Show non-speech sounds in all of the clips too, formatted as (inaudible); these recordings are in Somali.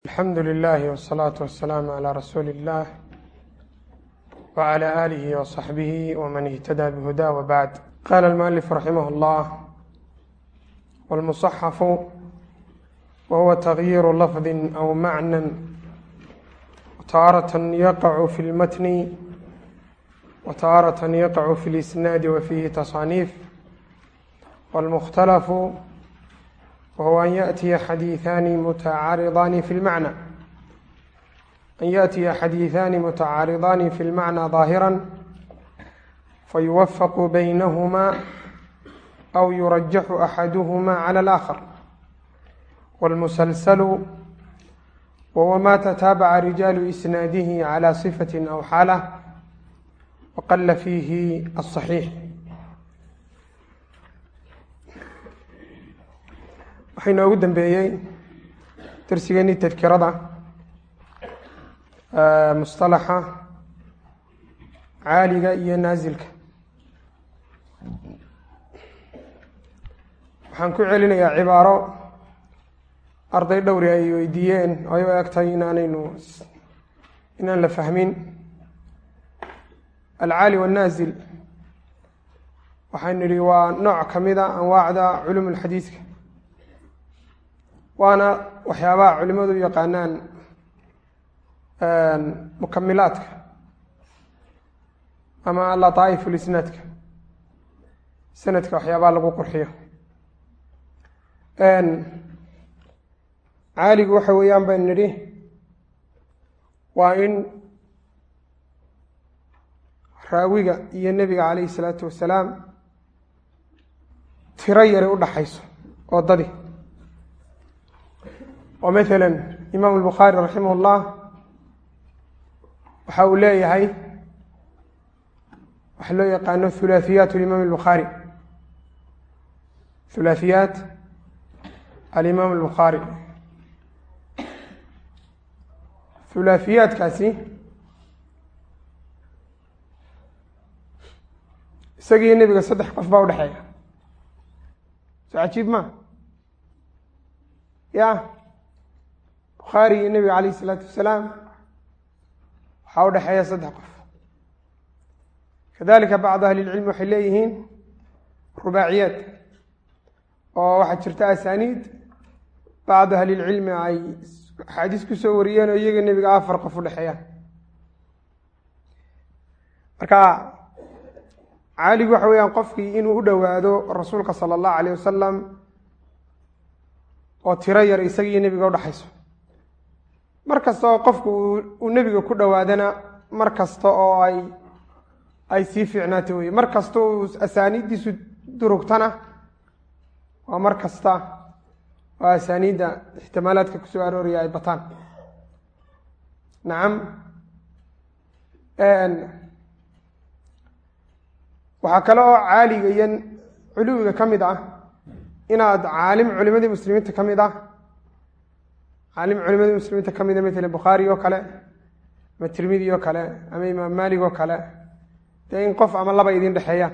alxamdu lilahi wsalaatu wasalaamu calaa rasuuli illah wcala aalihi wasaxbihi wman ihtadaa bihudaa wabacd qaala almualif raximah اllah wاlmuصaxafu wahuwa tagyiiru lafdi aw macnan wataarata yaqacu fi lmatni wataarata yaqacu fi lisnaadi wa fiihi tasaaniif wاlmukhtalafu whuwa an yaأtiya xadiiثaani mutacaariضaani fi اlmacnى an yaأtiya xadiiثaani mutacaariضaani fi اlmacnى ظaahirا fayuwafaqu baynahuma aw yurajaxu axaduhuma calى اlآkhar wاlmusalsalu wahuwa ma tataabaca rijaalu isnaadihi calى صifaة aw xaalة waqala fiihi aلصaxiix waxaa inoogu dambeeyey darsigeenii tadkirada mustalaxa caaliga iyo naasilka waxaan ku celinayaa cibaaro arday dhowri ay weydiiyeen ay u egtahay inaanaynu inaan la fahmin. Alcaali wannaasil waxaan nidhi waa nooc ka mida anwaacda culum lxadiiska waana waxyaabaha culimadu yaqaanaan mukamilaadka ama lataaif lisnaadka sanadka waxyaabaha lagu qurxiyo. Caaligu waxa weeyaan baan nidhi waa in raawiga iyo nebiga calayhi salaatu wasalaam tiro yari u dhaxayso oo dadi oo matalan imaam albukhaari raximah ullah waxa uu leeyahay wax loo yaqaano hulaahiyaat alimaam albukhaari hulaahiyaat alimaam albukhaari hulaahiyaadkaasi isagiiyo nebiga saddex qof baa dhexeeya so cajiib ma ya bukhaari iyo nebiga calayh isalaatu wasalaam waxaa u dhexeeya saddex qof. Kadalika bacdu ahli lcilmi waxay leeyihiin rubaaciyaad oo waxaa jirta asaniid bacdu ahli lcilmi ay axaadiis ku soo wariyeen oo iyaga nebiga afar qof u dhexeeyaan marka caaligu waxa weeyaan qofkii inuu u dhowaado rasuulka sala allahu alayh wasalam oo tiro yar isaga iyo nebiga udhexayso mar kasta oo qofku uu nebiga ku dhowaadana mar kasta oo ay ay sii fiicnaato weye mar kasta uu asaaniiddiisu durugtana waa mar kasta oo asaaniidda ixtimaalaadka ku soo arooraya ay bataan. Nacam waxaa kale oo caaliga iyo culuwiga ka mid ah inaad caalim culimadii muslimiinta ka mid ah caalim culimadii muslimiinta ka mida matala bukhaari oo kale ama tirmidi oo kale ama imaam malig oo kale dee in qof ama laba idin dhexeeyaan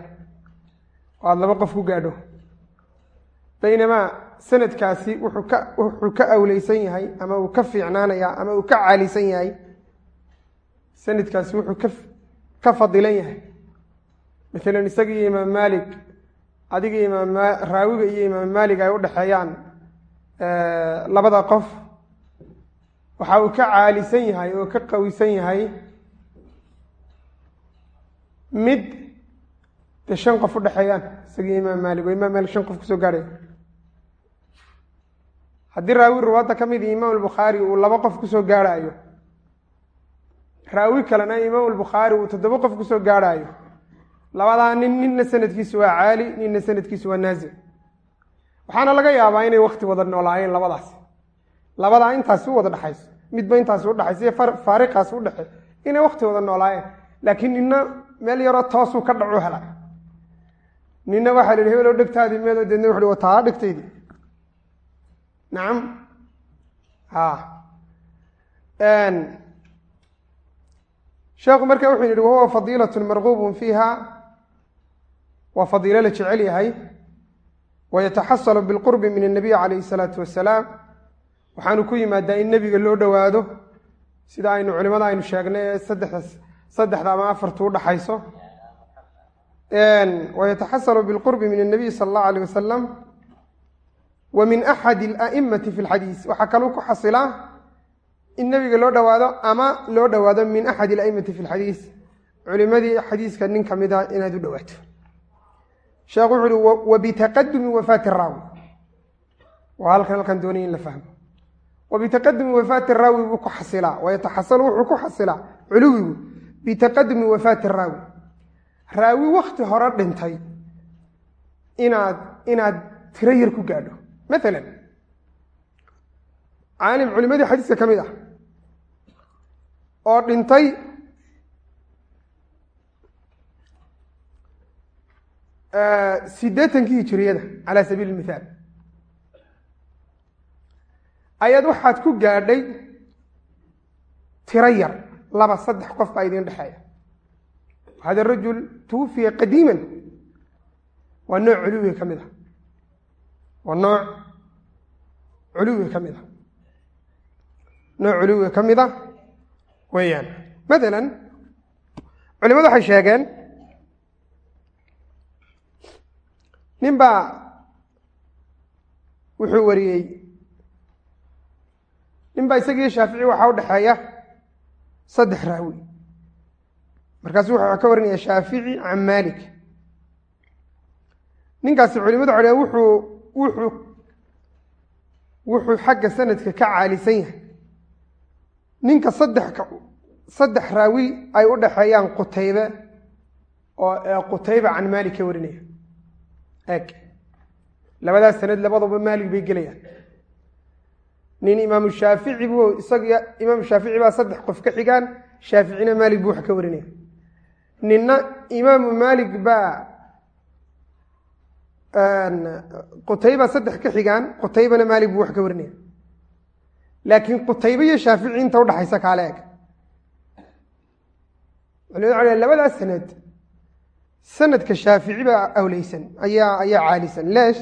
oo aada laba qof ku gaadho. Baynamaa sanadkaasi wuxuu ka wuxuu ka awleysan yahay ama uu ka fiicnaanaya ama uu ka caalisan yahay sanadkaasi wuxuu ka ka fadilan yahay. Maalan isaga iyo imaam malig adiga imaam raawiga iyo imaam malig ay u dhexeeyaan labada qof waxa uu ka caalisan yahay oo ka qawisan yahay mid dee shan qof u dhexeeyaan isagii imaam malig oo imaam malig shan qof ku soo gaarhaya haddii raawi ruwaadda ka mid imaam albukhaari uu laba qof ku soo gaarhaayo raawi kalena imaam albukhaari uu toddoba qof ku soo gaarhaayo labadaa nin ninna sanadkiisu waa caali ninna sanadkiisu waa naazil. Waxaana laga yaabaa inay wakti wada noolaayeen labadaas labadaa intaasi u wada dhexayso midba intaasi u udhexaysa iyo u udhexe inay wakti wada noolaayeen. Laakiin nina meel yaroo toosuu ka dhacu hela nina waxaa la yihi hebelow dhegtaadii meedo deedna. Wuxu hi wataa dhegtaydi. Nacam ha ah. sheekhu marka wuxuu yidhi wahuwa fadiilatun marguubun fiiha. Waa fadiilo la jecel yahay. Wayataxasalu bilqurbi min annabiy calayhi salaatu wasalaam waxaanu ku yimaadaa in nebiga loo dhowaado sida aynu culimada aynu sheegnay ee saddexda ama afartu udhaxayso wayataxasanu bilqurbi min الnabiy sala allahu alayh wasalam wa min axadi ala'immati fi lxadiis waxaa kaluu ku xasilaa in nebiga loo dhowaado ama loo dhowaado min axadi ala'immati fi lxadiis culimadii xadiiska nin ka mid a inaad u dhowaato. Sheekhu wuxu uhi wabitaqadumi wafaati raawi. Waa halkan halkan doonaya in la fahmo wabitaqadumi wafaati raawi buu ku xasilaa wayataxasalu wuxuu ku xasilaa culuwigu bitaqadumi wafaati raawi raawi wakti hore dhintay inaad inaad tiro yar ku gaadho maalan caalim culimadii xadiiska ka mid ah oo dhintay siddeetankii hijiriyada calaa sabiili mithaal ayaad waxaad ku gaadhay tiro yar laba saddex qof baa idiin dhexeeya. Hada rajul tuwufiya qadiiman waa nooc culuwiga ka mid a waa nooc culuwiga ka mid a nooc culuwiga ka mid a weeyaan. Maalan culimadu waxay sheegeen nin baa wuxuu wariyey nin baa isagii shaafici waxaa u dhexeeya saddex raawi. Markaasu wuxuu ka warinaya shaafici can maalik. Ninkaasi culimadu dhaheen wuxuu wuxuu wuxuu xagga sanadka ka caalisan yahay. Ninka saddex saddex raawi ay u dhexeeyaan qutaybe oo qutaybe can maalik ka warinaya. Eeg. Labadaas sanad labaduba maalik bay gelayaan nin imaamu shaafici bu isaga imaamu shaafici baa saddex qof ka xigaan shaaficina maalik buu wax ka warinaya. Ninna imaamu maalik baa qutayba saddex ka xigaan qutaybana maalik buu wax ka warinaya. Laakiin qutaybe iyo shaafici inta udhaxaysa kaale eg. Culimadu labadaas sanad sanadka shaafici baa awleysan ayaa ayaa caalisan. Leesh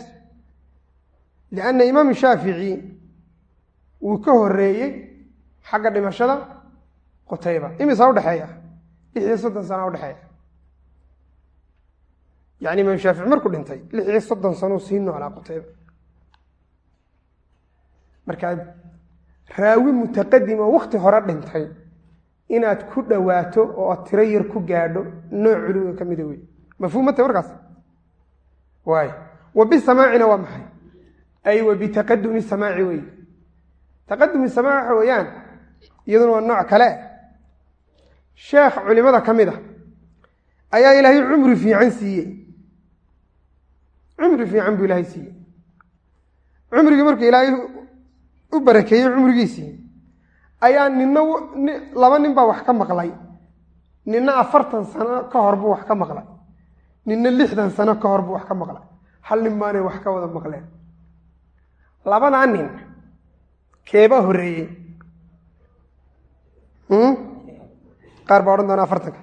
lianna imaam shaafici wuu ka horeeyey xagga dhimashada qutayba. Imisaa udhexeeya lix iyo soddon sana udhexeeya yani imaam shaafici markuu dhintay lix iyo soddon sanuu sii noolaa qutayba. Markaa raawi mutaqadim oo wakti hore dhintay inaad ku dhowaato oo tiro yar ku gaadho nooc culuwiga ka mida wey mafhuumata warkaas? Waay. Wa bisamaacina waa maxay? Ay wa bitaqadumi samaaci wey taqadumi samaaci waxa weeyaan iyaduna waa nooc kale. Sheekh culimada ka mid a ayaa ilaahay cumri fiican siiyey. Cumri fiican buu ilaahay siiyey. Cumrigii markuu ilaahay u barakeeyey cumrigiisii ayaa nina laba nin baa wax ka maqlay. Nina afartan sano ka hor buu wax ka maqlay. Nina lixdan sano ka hor buu wax ka maqlay. Hal nin baanay wax ka wada maqleen. Labadaa nin keebaa horreeyey qaar baa odhan doona afartanka.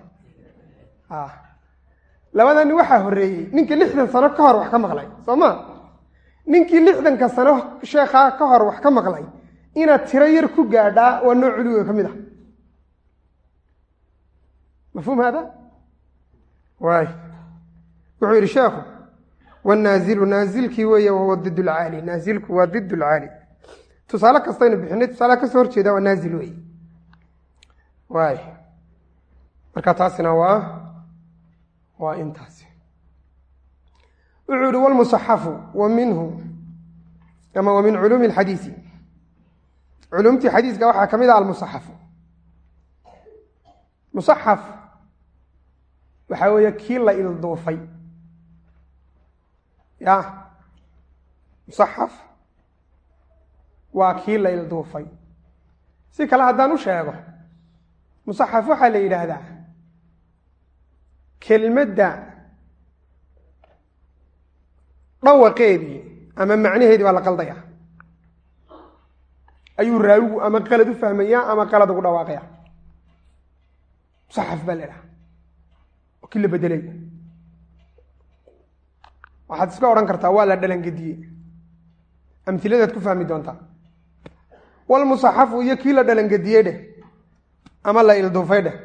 Labadaa nin waxaa horreeyey ninkii lixdan sano ka hor wax ka maqlay soo ma? Ninkii lixdanka sano sheekhaa ka hor wax ka maqlay. Inaad tiro yar ku gaadhaa waa nooc culuwiga ka mid ah. Mafhuum haada waay. Wuxuu yidhi sheekhu wanaazilu naazilkii weeye wahuwa did lcaali naazilku waa did lcaali tusaale kastaynu bixinay tusaale ka soo horjeeda waa naazil wey waay. Marka taasina waa waa intaasi wuxuu yihi wlmusaxafu wa minhu ama wa min culuumi alxadiisi. Culumtii xadiiska waxaa ka mid ah almusaxafu. Musaxaf waxaa weeye kii la ilduufay. Ya musaxaf waa kii la ilduufay si kale haddaan u sheego musaxaf waxaa la yidhaahdaa kelmadda dhawaqeedii ama macnaheedii baa la qaldaya ayuu raawigu ama qalad u fahmayaa ama qalad ugu dhawaaqaya musaxaf baa la idhaha oo kii la bedelay. Waxaad iska odhan kartaa waa la dhalangediyey amhiladaad ku fahmi doontaa walmusaxafu iyo kii la dhalangediyey dheh ama la ilduufay dheh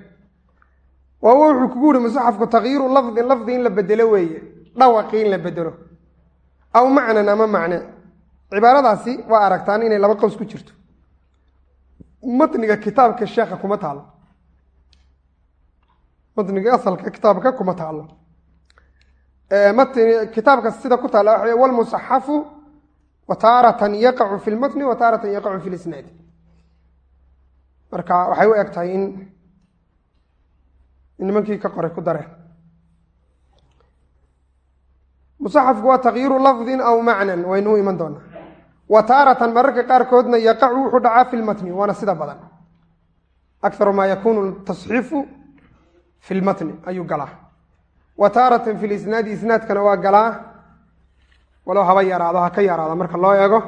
waawa wuxuu kugu yihi musaxafku takyiiru lafdin lafdi in la bedelo weeye dhawaqii in la bedelo aw macnan ama macne. Cibaaradaasi waa aragtaan inay laba qows ku jirto. Matniga kitaabka sheekha kuma taalo. Matniga asalka kitaabka kuma taalo. Matni kitaabka sida ku taala waxa walmusaxafu wa taaratan yaqacu fi lmatni wa yaqacu fi lisnaadi marka waxay u eg tahay in nimankii ka qoray ku dareen musaxafku waa takyiiru lafdin aw macnan waynuu iman doonaa wa taaratan mararka qaarkoodna yaqacu wuxuu dhacaa fi lmatni waana sida badan akaru maa yakunu tasxiifu fi lmatni ayuu galaa wa taaratan fi lisnaadi isnaadkana waa galaa walow haba yaraado ha ka yaraado. Marka loo eego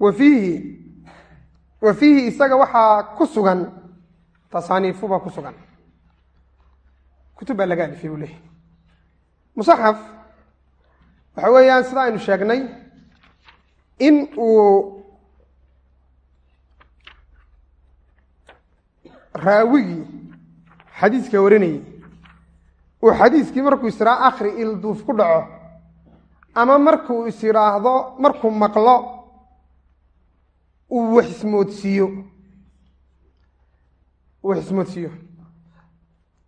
wa fiihi wa fiihi isaga waxaa ku sugan tasaaniifuba ku sugan. Kutub baa laga alifay buu leeyahy musaxaf waxa weeyaan sida aynu sheegnay in uu raawigii xadiiska warinayey uu xadiiskii markuu israa akhri ilduuf ku dhaco ama markuu is markuu maqlo uu wax ismoodsiiyo. Uu wax ismoodsiiyo.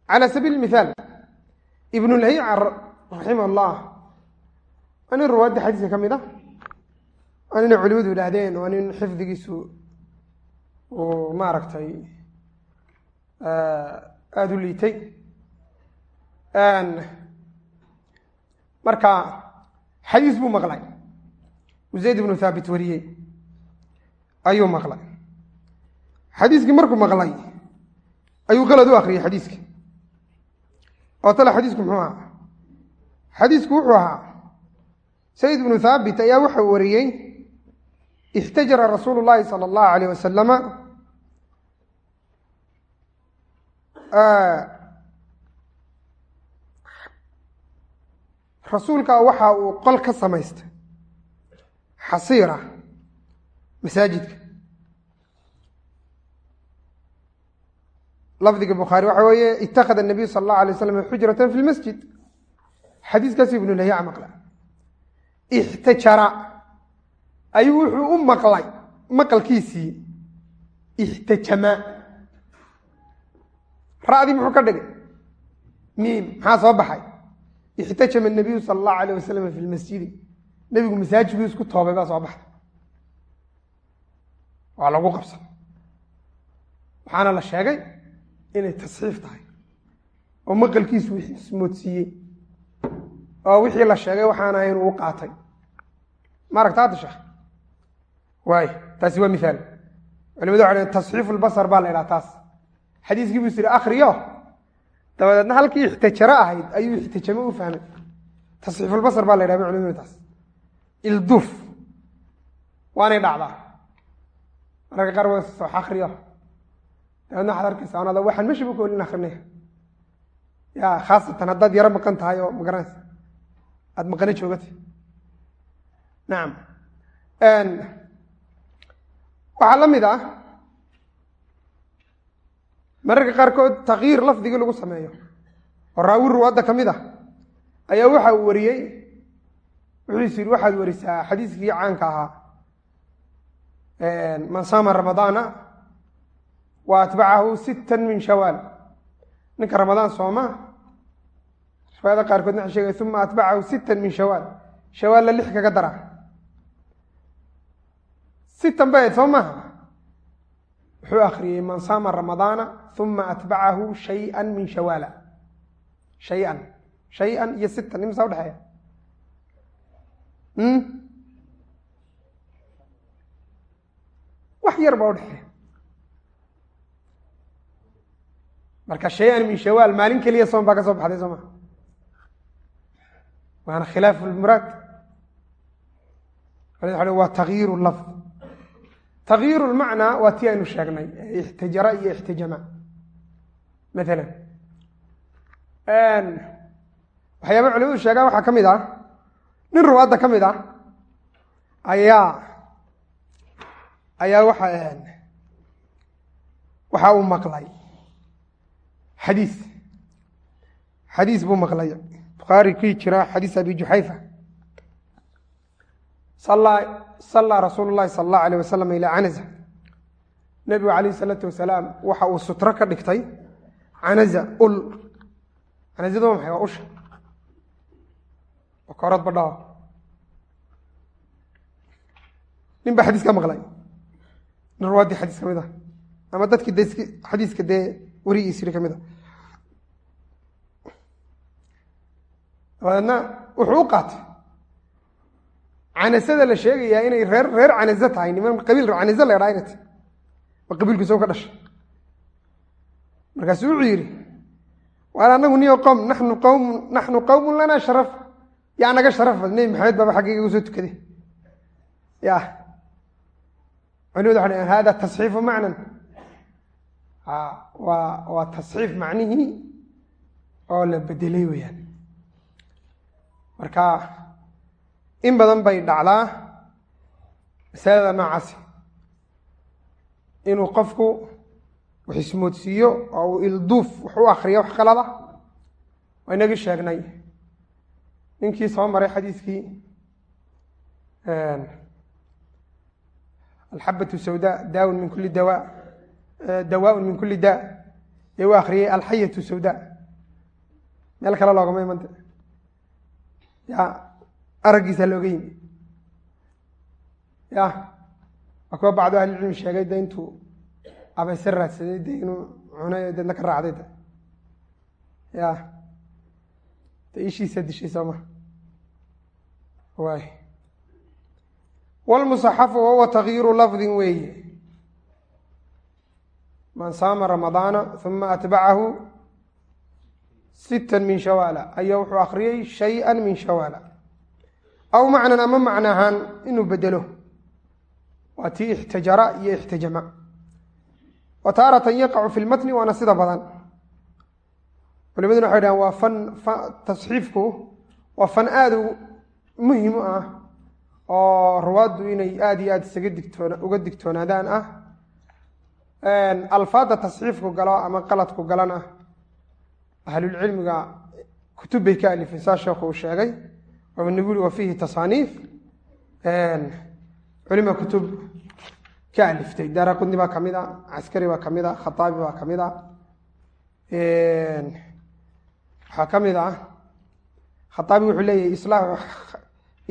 Calى sabiil mithaal ibn lhaycar raximah llah waa nin ruwaadda xadiiska ka mid ah waa ninay culimadu idhaahdeen waa nin xifdigiisu uu maaragtay aada u liitay marka xadiis buu maqlay. Zayd ibnu thaabit wariyey. Ayuu maqlay. Xadiiskii markuu maqlay ayuu qalad u akriyey xadiiski oo tale xadiisku muxuu ahaa? Xadiisku wuxuu ahaa sayd ibnu thaabit ayaa waxau wariyey ixtajara rasuulu llaahi sala allahu alayh wasalama rasuulka waxa uu qol ka samaystay. Xasiira masaajidka. Lafdiga bukhaari waxa weeye ittakhada nabiyu sala allahu alay slam xujratan fi lmasjid xadiiskaasu ibnu lahyac maqla ixtajara ayuu wuxuu u maqlay maqalkiisii. Ixtajama ra'dii muxuu ka dhigay. Miim maxaa soo baxay ixtajama nabiyu sala allahu alayh wasalam fi lmasjidi nebigu masaajidkuu isku toobay baa soo baxday waa lagu qabsan waxaana la sheegay inay tasxiif tahay oo maqalkiisu ismoodsiiyey oo wixii la sheegay waxaan ahayn uu qaatay ma aragta hadda sheekh waay taasi waa mithaal culimadu waxay dhaheen tasxiifu lbasar baa la idhaha taas xadiiskii buu is yidhi akhriyo dabadeedna halkii ixtajaro ahayd ayuu ixtijamo u fahmay. Tasxiifulbasar baa la yidhaha culimadu taas ilduuf waanay dhacdaa? Mararka qaar waa soo akriyo dabeedna waxaad arkaysa anada waxaan meshiba ka olin akrinaya ya khaasatan haddaad yaro maqan tahay oo magaranaysa aada maqano joogata nacam waxaa la mid ah mararka qaarkood takyiir lafdigii lagu sameeyo oo raawi ruwaadda ka mid ah ayaa waxa uu wariyey. Wuxuu is yidhi waxaad warisaa xadiiskii caanka ahaa man saama ramadaana wa atbacahu sita min shawaal ninka ramadaan sooma riwaayada qaarkoodna waxay sheegay uma atbacahu sita min shawaal shawaalla lix kaga dara. Sitan bay ayd soo maaha wuxuu akriyey man saama ramadaana uma atbacahu shaya min shawaala shay-an. Shay-an iyo sitan imisa udhexeeya wax yar baa udhexeeya marka shay-an min shawaal maalin keliya soon baa ka soo baxday soo waana khilaaf lmuraad waa takyiir lafd takyiir lmacnaa waa tii aynu sheegnay ixtajara iyo ixtijama maalan waxyaaba culimadu sheegaan waxaa ka mid ah nin ruwaadda ka mid ah ayaa ayaa waxa waxa uu maqlay. Xadiis xadiis buu maqlay. Bukhaari kii jira xadiis abi juxayfa sallaa rasuulu llahi sala allahu alayh wasalam ilaa canaza nebigu calayh isalaatu wasalaam waxa uu sutro ka dhigtay canaza ul canazadu waa maxay waa usha waa koorad badhao nin baa xadiis ka maqlay nin ruwaadii xadiis ka mid ah ama dadkii de xadiiska dee werigiisiri ka mid a dabadeedna wuxuu u qaatay canasada la sheegayaa inay reer reer canaso tahay niman qabiil canaso la ydhaa inay tahy ma qabiilku isago ka dhashay. Markaasuu wuxuu yidhi waar anagu niyo qowm naxnu qowm naxnu qowmun lanaa sharaf. Yaa naga sharaf bad nebi maxamed baaba xaggayga u soo tukaday ya culimadu waxa dhn hada tasxiifu macnan. Waa waa tasxiif macnihii oo la bedelay weeyaan. Marka in badan bay dhacdaa masalada noocaasi. Inuu qofku wax ismoodsiiyo oo uu ilduuf wax u akriyo wax qalada waa inagii sheegnay. Ninkii soo maray xadiiskii alxabatu sawda daawun min kuli dawa dawaaun min kuli daa ee u akriyay alxayatu sawda. Meel kale loogama imanta ya araggiisa looga yimi ya waa kuwa bacdu ahlicilmi sheegay de intuu abayse raadsaday de inuu cunay deedna ka raacday de ya de ishiisa dishay soo ma. Waay wlmusaxafu wahuwa takyiiru lafdin weeye man saama ramadaana uma atbacahu sita min shawaala. Ayaa wuxuu akriyey shaya min shawaala aw macnan ama macna ahaan inuu bedelo waa tii ixtajara iyo ixtajama wa taaratan yaqacu fi lmatni waana sida badan culimaduna waxay dhahan waa fan tasxiifku waa fan aada muhiim u ah oo ruwaaddu inay aada iyo aada isaga digtoon uga digtoonaadaan ah alfaadda tasxiifku galo ama qaladku galana ahlulcilmiga kutub bay ka alifeen saa sheekhu uu sheegay wabanaguli wa fiihi tasaaniif culima kutub ka aliftay. Daara qudni baa ka mid a caskari baa ka mid a khataabi baa ka mid a. Waxaa ka mid ah khataabi wuxuu leeyahay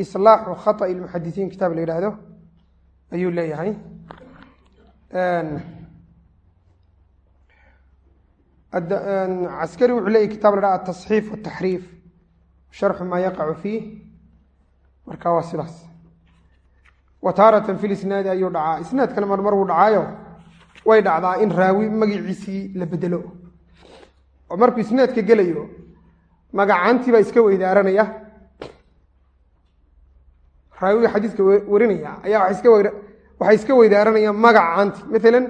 islaaxu khata'i lmuxadisiin kitaab la yidhaahdo ayuu leeyahay. Caskari wuxuu leeyahy kitab la dhaha atasxiif wataxriif sharxu maa yaqacu fiih marka waa sidaas wa taaratan fi lisnaadi ayuu dhacaa isnaadkana marmar wuu dhacaayo way dhacdaa in raawi magiciisii la bedelo oo markuu isnaadka gelayo magacaantii baa iska weydaaranaya raawiga xadiiska warinaya ayaa waxay iska weydaaranayaan magacaanti maalan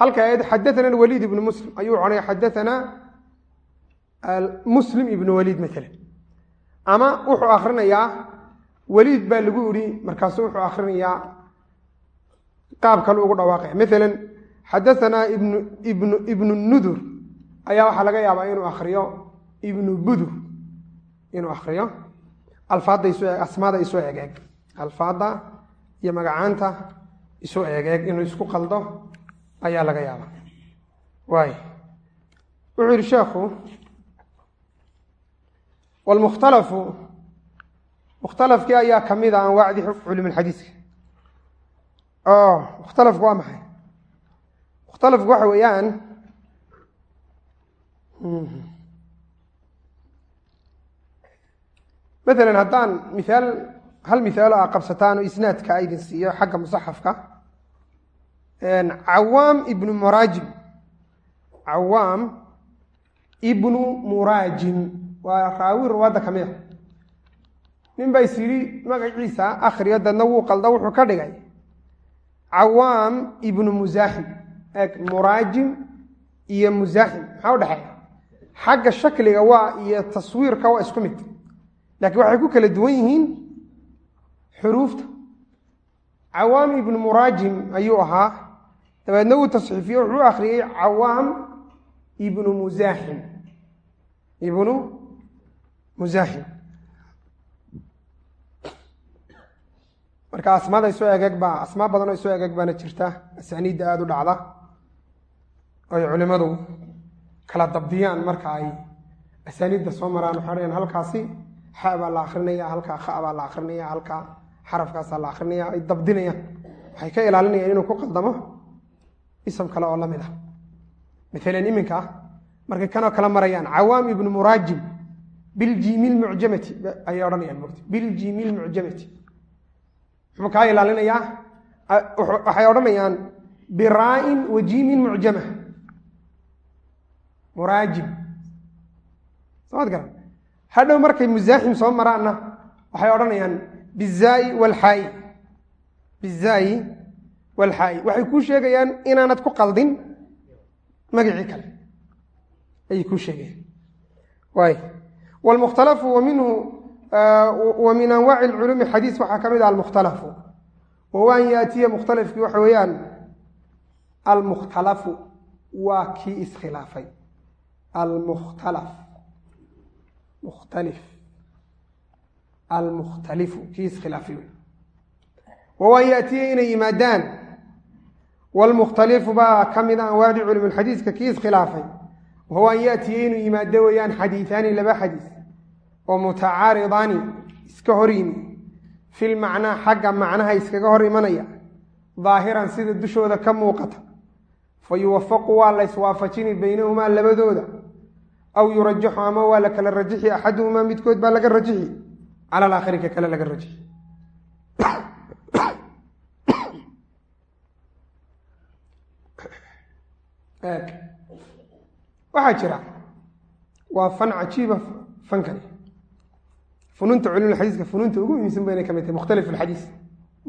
halka aayad xadaana waliid ibnu muslim ayuu conay xadaanaa muslim ibnu waliid maalan ama wuxuu akrinayaa waliid baa lagu idhi markaasu wuxuu akrinayaa qaab kale ugu dhawaaqaya maalan xadaanaa ibnu ibnu nudur. Ayaa waxaa laga yaabaa inuu akriyo ibnu budur inuu akriyo alfaadda isu asmaada isu egeeg alfaadda iyo magacaanta isu egeeg inuu isku qaldo ayaa laga yaaba waay wuxuu yihi sheekhu wlmukhtalafu mukhtalafkii ayaa ka mid a anwaacdii culumulxadiiska oo mukhtalafku waa maxay mukhtalafku waxa weeyaan maalan haddaan miaal hal mihaalo a qabsataan oo isnaadka a idin siiyo xagga musaxafka cawaam ibnu muraajim cawaam ibnu muraajim waa raawi ruwaadda ka mid a nin baa is yidhi magaciisa akhriyo dadna wuu qalda wuxuu ka dhigay. Cawaam ibnu musaaxim eeg muraajim iyo musaaxim maxaa u dhexeeya? Xagga shakliga waa iyo taswiirka waa isku mid. Laakiin waxay ku kala duwan yihiin xuruufta. Cawaam ibnu muraajim ayuu ahaa. Dabeedna uu tasxiifiye wuxuu u akhriyey cawaam ibnu musaaxim ibnu musaaxim marka asmaada isoo egeg baa asmaa badan oo isoo egeg baana jirta asaniidda aada u dhacda oy culimadu kala dabdiyaan marka ay asaaniidda soo maraan. Waxay odhayaan halkaasi xa baa la akrinaya halkaa kha baa la akrinaya halkaa xarafkaasaa la akrinaya ay dabdinayaan. Waxay ka ilaalinayaan inuu ku qaldamo ism kale oo la mid ah. Maalan iminka markay kanoo kala marayaan cawaam ibnu muraajim biljimi lmucjamati ayay odhanayaan mogta biljimi lmucjamati muxuu kaa ilaalinayaa waxay odhanayaan biraa'in wa jiimin mucjama muraajim. Soomad garan hadhow markay musaaxim soo maraanna waxay odhanayaan bizaai walxaa'i bizaai walxaa'i waxay kuu sheegayaan inaanad ku qaldin magacii kale. Ayay kuu sheegayaan. Waay wlmukhtalafu wa wa min anwaaci lculuumi xadiis waxaa ka mid ah almukhtalafu wahuwa an yaatiya mukhtalafkii waxa weeyaan almukhtalafu waa kii iskhilaafay almukhtalaf mukhtalif almukhtalifu kii iskhilaafay wahuwa an yaatiya inay yimaadaan wlmukhtalifu baa ka mid a anwaacdii culumulxadiiska kii iskhilaafay wahuwa an yaatiya inuu yimaado weeyaan xadiiaani laba xadiis oo mutacaaridaani iska hor yimi fil macnaa xagga macnaha iskaga hor imanaya daahiran sida dushooda ka muuqata fa yuwafaqu waa la yswaafajini baynahumaa labadooda aw yurajaxu ama waa la kala rajixi axaduhumaa midkood baa laga rajixi cala alaakhiri ka kale laga rajixi waxaa jira waa fan cajiiba fankani. Funuunta culumulxadiiska funuunta ugu muhiimsan bayna ka mid tahay mukhtalifu lxadiis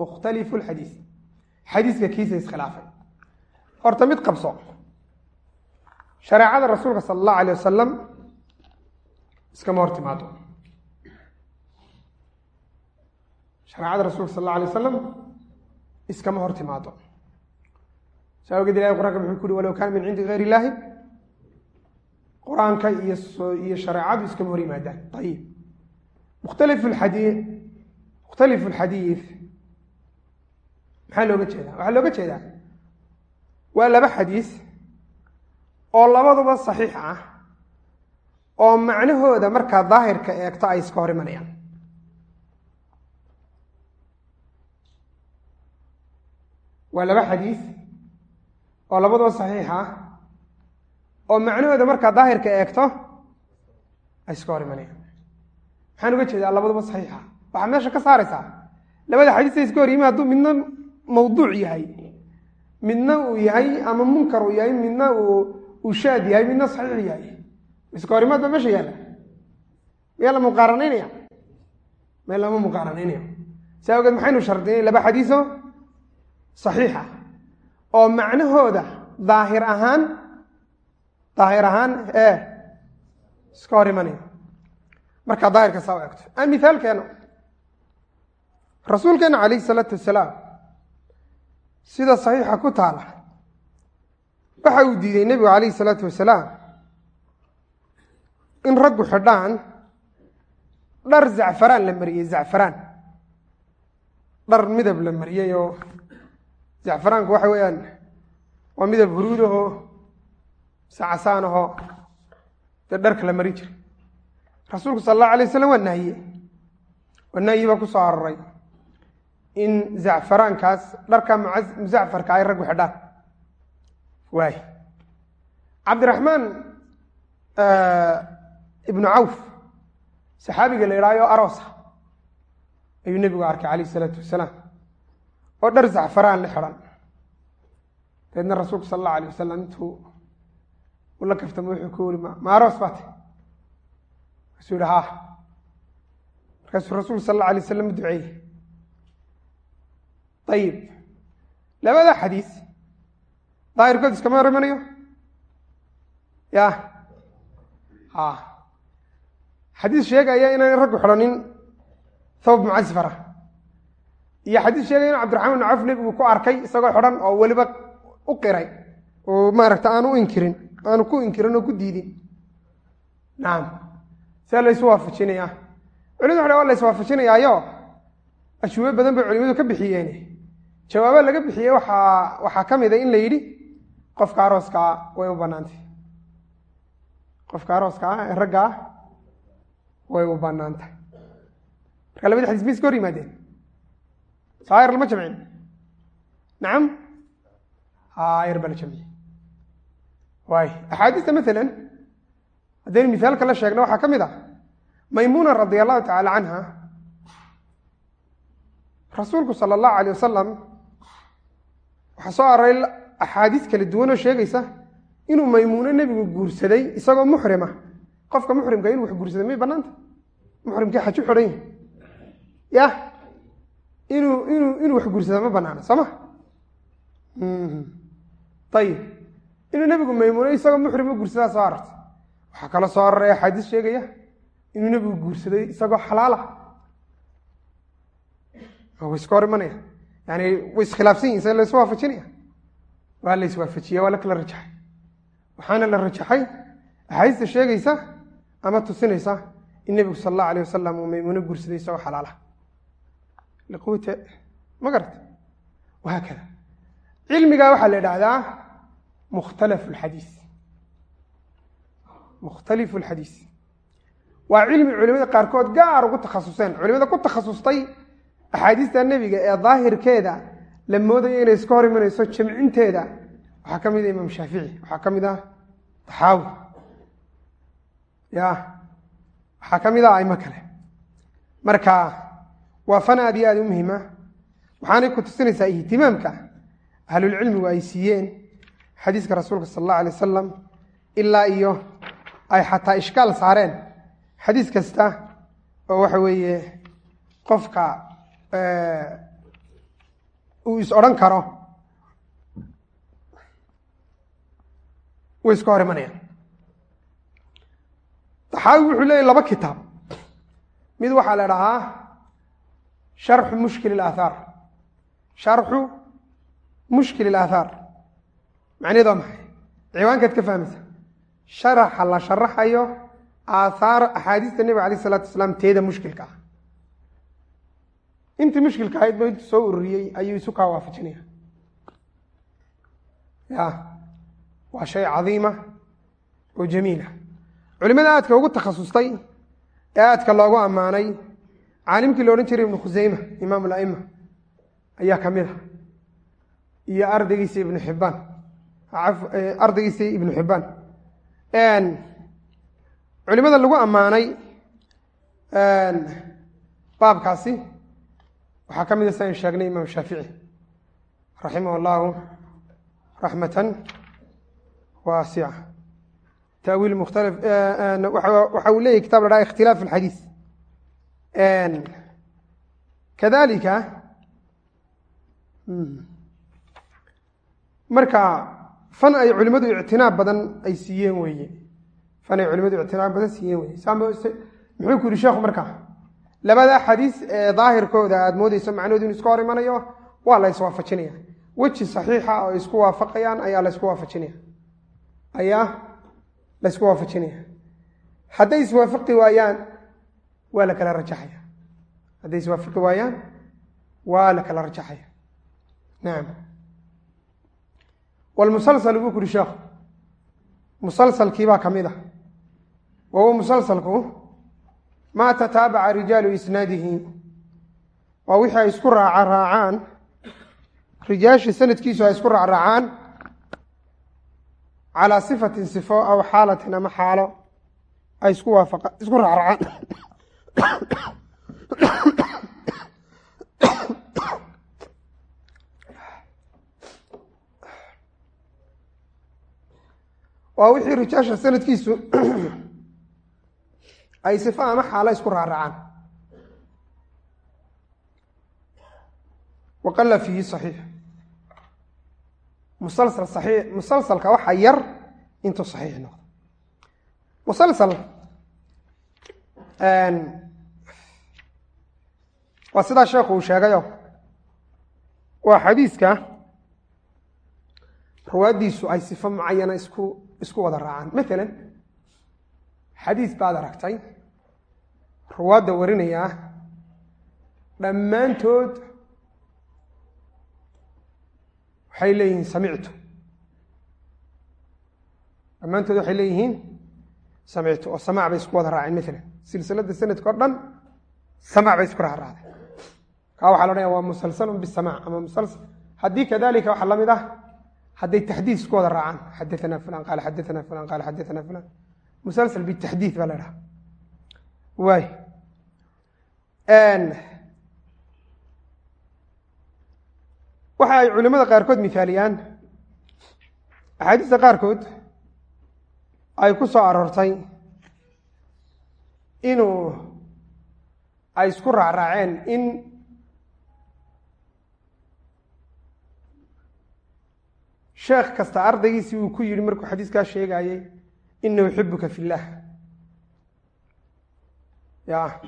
mukhtalifu lxadiis xadiiska kiisa iskhilaafay horta mid qabso. Shareecada rasuulka sala allahu alay wasalam iskama hor timaado. Shareecada rasuulka sal alla alay wasalam iskama hor timaado. Saa awgeed ilahi qur'anka muxuu ku uhi walow kaana min cindi gayr illaahi qur'aanka iyo shareecadu iskama hor yimaadaan. Ayib mukhtalifu lxadii mukhtalifu lxadiid maxaa looga jeedaa? Waxaa looga jeedaa waa laba xadiis oo labaduba saxiix ah oo macnahooda markaa daahirka eegto ay iska hor imanayaan. Waa laba xadiis oo labaduba saxiix ah oo macnahooda markaa daahirka eegto ay iska hor maxaan uga jeedaa labaduba saxiixa. Waxaa meesha ka saaraysaa. Labada xadiisa iska hor hadduu midna mawduuc yahay. Midna uu yahay ama munkar uu yahay midna uu shaad yahay midna saxiix yahay. Iska horimaad baa meesha yaalla. Miyaa la muqaaranaynaya. Meel lama muqaaranaynayo si awgeed maxaynu shardinay laba xadiiso saxiixa oo macnahooda daahir ahaan daahir ahaan ee iska hor imanaya. Markaa daahirka saa u egto a mithaalkeena rasuulkeena calayhi salaatu wasalaam sida saxiixa ku taala waxa uu diiday nebigu calayhi salaatu wasalaam in raggu xidhaan dhar zacfaraan la mariyey zacfaraan. Dhar midab la mariyey oo zacfaraanku waxa weeyaan waa midab huruudahoo sacasaanahoo dee dharka la mari jiray. Rasuulku sala allahu alay wasalam waa nahiye waa nahyi baa ku soo aroray in zacfaraankaas dharka muzacfarka ay raggu xidhaan waay. Cabdiraxmaan ibnu cawf saxaabiga la idhaayo aroosa ayuu nebigu arkay calayh isalaatu wasalaam. Oo dhar zacfaraan la xidhan. Dabeedna rasuulku sala allahu alayh wasalam intuu ula kaftamo wuxuu ku wuri ma aroos baa tay markaasuu yihi haa markaasuu rasuulku sala allahu alay wasalam u duceeyey ayib labada xadiis daahirkood iskama hor ya ha xadiis sheegaya inaan raggu xidhanin thawb mucasfara iyo xadiis sheegay inu cabdiraxmaan ibnu cawf nebigu ku arkay isagoo xidhan oo weliba u qiray oo maaragta aanu u inkirin aanu ku inkirin oo ku diidin. Nacam see laysu waafajinayaa culimadu waxa wa la iswaafajinayaayo ashube badan bay culimadu ka bixiyeen. Jawaabo laga bixiyey waxaa waxaa ka mid a in la yidhi qofka arooskaa way u bannaantay. Qofka arooska ah ee ragga ah way u bannaantahay marka labadi xadiis ma iska hor yimaadeen. Saayar lama jamcin nacam haayar baa la jamciyey waay axaadiista maalan haddaynu misaalka la sheegno waxaa ka mid ah maymuuna radia allahu tacaala canha rasuulku sala allahu alayh wasalam waxaa soo aroray axaadiis kala duwan oo sheegaysa inuu maymuuno nebigu guursaday isagoo muxrima qofka muxrimka inuu wax guursaday may banaanta muxrimkii xaju xidhan yahi ya inuu inuu inuu wax guursada ma banaana soo ma ayib inuu nebigu maymuuno isagoo muxrima guursadaa soo arartay waxaa kaloo soo aroray axaadiis sheegaya inuu nebigu guursaday isagoo xalaala. Way iska hor imanaya. Yani way iskhilaafsan yihiin se laysu waafajinaya waa la iswaafajiya waa la kala rajaxay. Waxaana la rajaxay axaadiista sheegaysa ama tusinaysa in nebigu sal allahu alayh wasalam uu maymuuno guursaday isagoo xalaala. Liquwata ma garata wahaakada cilmigaa waxaa la idhaahdaa mukhtalafu lxadiis mukhtalifu lxadiis waa cilmi culimada qaarkood gaar ugu takhasuseen. Culimada ku takhasustay axaadiista nebiga ee daahirkeeda la moodayo inay iska hor imanayso jamcinteeda waxaa ka mid ah imaam shaafici waxaa ka mid ah taxaawi. Ya waxaa ka mid ah aimo kale. Marka waa fan aad iyo aad u muhima waxaanay ku tusinaysaa ihtimaamka ahlulcilmigu ay siiyeen xadiiska rasuulka sala allahu alay wasalam ilaa iyo ay xataa ishkaal saareen. Xadiis kasta oo waxa weeye qofka uu is odhan karo way iska hor imanayaan taxaawi wuxuu leeyahy laba kitaab. Mid waxaa la dhahaa sharxu mushkil اlaathaar sharxu mushkil اlaathaar macnaheed waa maxay? Ciwaankaad ka fahmaysa. Sharaxa la sharaxayo aathaar axaadiista nebiga alayh الsalatu wasalaam teeda mushkilka ah. Intii mushkilka ahayd ba intuu soo ururiyey ayuu isu kaa waafajinaya ya waa shay cadiima oo jamiila culimada aadka ugu takhasustay ee aadka loogu ammaanay caalimkii la odhan jiray ibnu khuseyma imaam alaima ayaa ka mid a iyo ardaygiisa ibnu xibbaan ardaygiisa ibnu xibbaan culimada lagu ammaanay baabkaasi waxaa ka mid a sian sheegnay imaam shaafici raximah allahu raxmatan waasica tawiil mukhtalif waxa uu leyahy kitab la dhaha ikhtilaaf alxadiis kadalika marka fan ay culimadu ictinaab badan ay siiyeen weeye. Fan ay culimadu ictinaab badan siiyeen weye muxuu ku yihi sheekhu markaa labada xadiis ee daahirkooda aada moodeyso macnahoodu inu iska hor imanayo waa la iswaafajinaya weji saxiixa oo isku waafaqayaan ayaa laysku waafajinaya. Ayaa laysku waafajinaya. Hadday iswaafaqi waayaan waa la kala rajaxaya. Hadday iswaafaqi waayaan waa la kala rajaxaya. Nacam walmusalsal buu ku uhi sheekhu musalsalkii baa ka mid ah. Wa huwa musalsalku maa tataabaca rijaalu isnaadihi. Waa wixii ay isku raaca raacaan. Rijaasha sanadkiisu ay isku raacraacaan calaa sifatin sifo aw xaalatin ama xaalo ay isku waafaqa isku raacraacaan (coughs) waa wixii rijaasha sanadkiisu (clears throat) ay sifo ama xaalo isku raacraacaan waqala fiihi saxiix. Musalsal saxiix musalsalka waxaa yar intuu saxiix noqdo. Musalsal waa sidaa sheekhu uu sheegayo waa xadiiska ruwaaddiisu ay sifo mucayana isku isku wada raacaan maalan xadiis baad aragtay ruwaadda warinayaa dhammaantood waxay leeyihiin samictu. Dhammaantood waxay leeyihiin samictu oo samaac bay isku wada raaceen maalan silsiladda sanadka o dhan samaac bay isku raacraacday kaa waxaa la odhanaya waa musalsalun bisamac ama musalsal haddii kadalika waxaa la mid ah hadday taxdiid wada raacaan. Xadaana fulan qaala xadaana fulan qaala xadaana fulan musalsal bitaxdiid baa la dhaha waay. Waxa ay culimada qaarkood mithaaliyaan. Axaadiista qaarkood ay ku soo aroortay inuu ay isku raacraaceen in sheekh kasta ardaygiisii uu ku yidhi markuu xadiiskaa sheegayey ina uxibuka fi illaah ya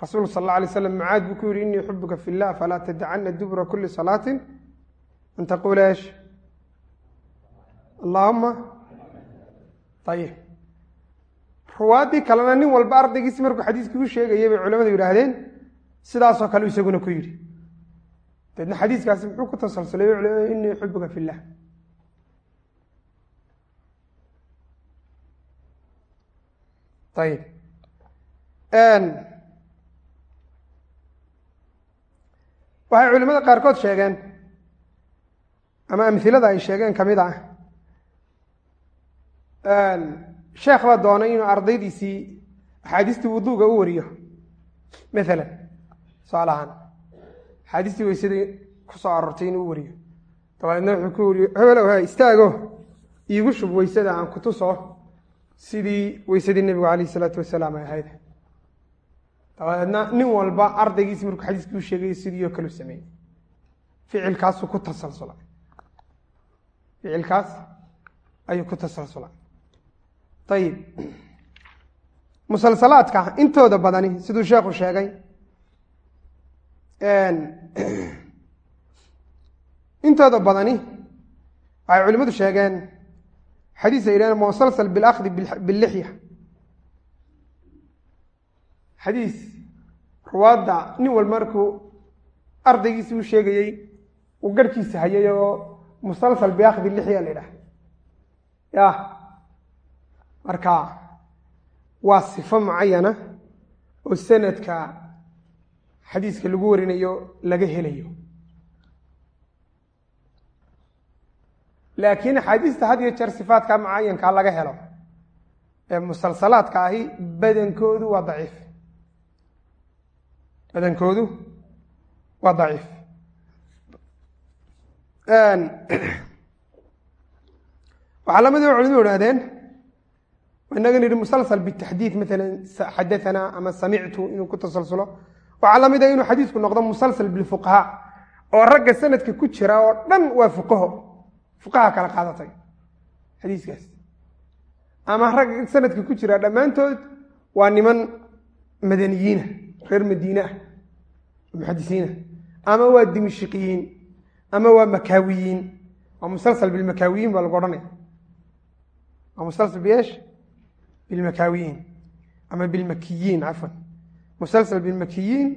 rasuulku sal alla alay slam mucaad buu ku yihi inii uxibuka fi illah falaa tadacana dubura kuli salaatin an taquula esh allaahuma ayib ruwaaddii kalena nin walba ardaygiisi markuu xadiiskii u sheegayay bay culamadu yidhaahdeen sidaasoo kale isaguna ku yidhi. Deedna xadiiskaasi muxuu ku tasalsulay inii uxibuka fi ayib waxay culimada qaarkood sheegeen ama amhilada ay sheegeen ka mid ah. Sheekh baa doonay inuu ardaydiisii axaadiistii wuduuga u wariyo. Maalan tusaale ahaan. Axaadiistii ku soo aroortay inuu u wariyo. Dabadeedna wuxuu ku wariyo hebelow ha istaago. Iigu shub weysada aan ku tuso sidii weysadii nebigu calayh isalaatu wasalaam ay ahayd. Dabadeedna nin walba ardaygiisi markuu xadiiskii u sheegayay sidii oo kale sameeyey. Ficilkaasuu ku tasalsulay. Ficilkaas ayuu ku tasalsulay. Ayib musalsalaadka intooda badani siduu sheekhu sheegay (clears throat) intooda badani waxay culimmadu sheegeen xadiis ay yidhahdeen musalsal bilakdi billixya xadiis ruwaadda nin walba markuu ardaygiisi u sheegayey uu garhkiisa hayay oo musalsal biakdi lixya la yidhaha ya marka waa sifo mucayana oo sanadka xadiiska lagu warinayo laga helayo laakiin axaadiista had iyo jeer sifaadka mucayankaa laga helo ee musalsalaadka ahi badankoodu waa daciif. Badankoodu waa daciif. (clears throat) Waxaa la mid a culimadu idhahdeen inaga nidhi musalsal bitaxdiid maalan xadaanaa ama samictu inuu ku tasalsulo. Waxaa la mid a inuu xadiisku noqdo musalsal bilfuqahaa oo ragga sanadka ku jira oo dhan waa fuqaho fuqaha kala qaadatay xadiiskaas ama ragga sanadka ku jira dhammaantood waa niman madaniyiina reer madiine ah muxadisiina ama waa dimishiqiyiin ama waa makaawiyiin waa musalsal bilmakaawiyiin baa lagu odhanaya. Waa musalsal biesh bilmakaawiyiin ama bilmakiyiin cafwan. Musalsal bilmakiyiin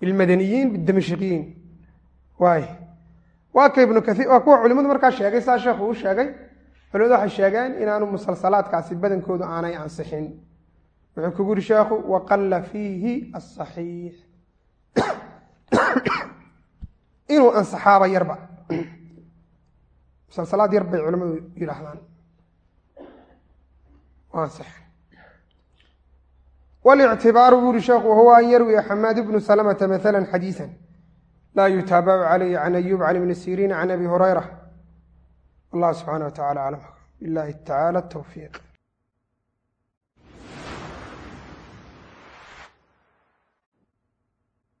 bilmadaniyiin bidimishiqiyiin waay waa ka ibnu kaiir waa kuwa culimadu markaa sheegay saa sheekhu uu sheegay. Culimadu waxay sheegeen inaanu musalsalaadkaasi badankoodu aanay ansixin. Wuxuu kugu yuri sheekhu waqalla fiihi asaxiix inuu ansaxaaba yarba. Musalsalaad yar bay culimadu yidhaahdaan. Walictibaaru buu yuri sheekhu wahuwa an yarwiya xamaad bnu salamata maala xadiisa laa yutaabacu calayhi can ayub can ibni siriin can abi hurayra wallah subxaana wa tacala aclam billahi tacala towfiiq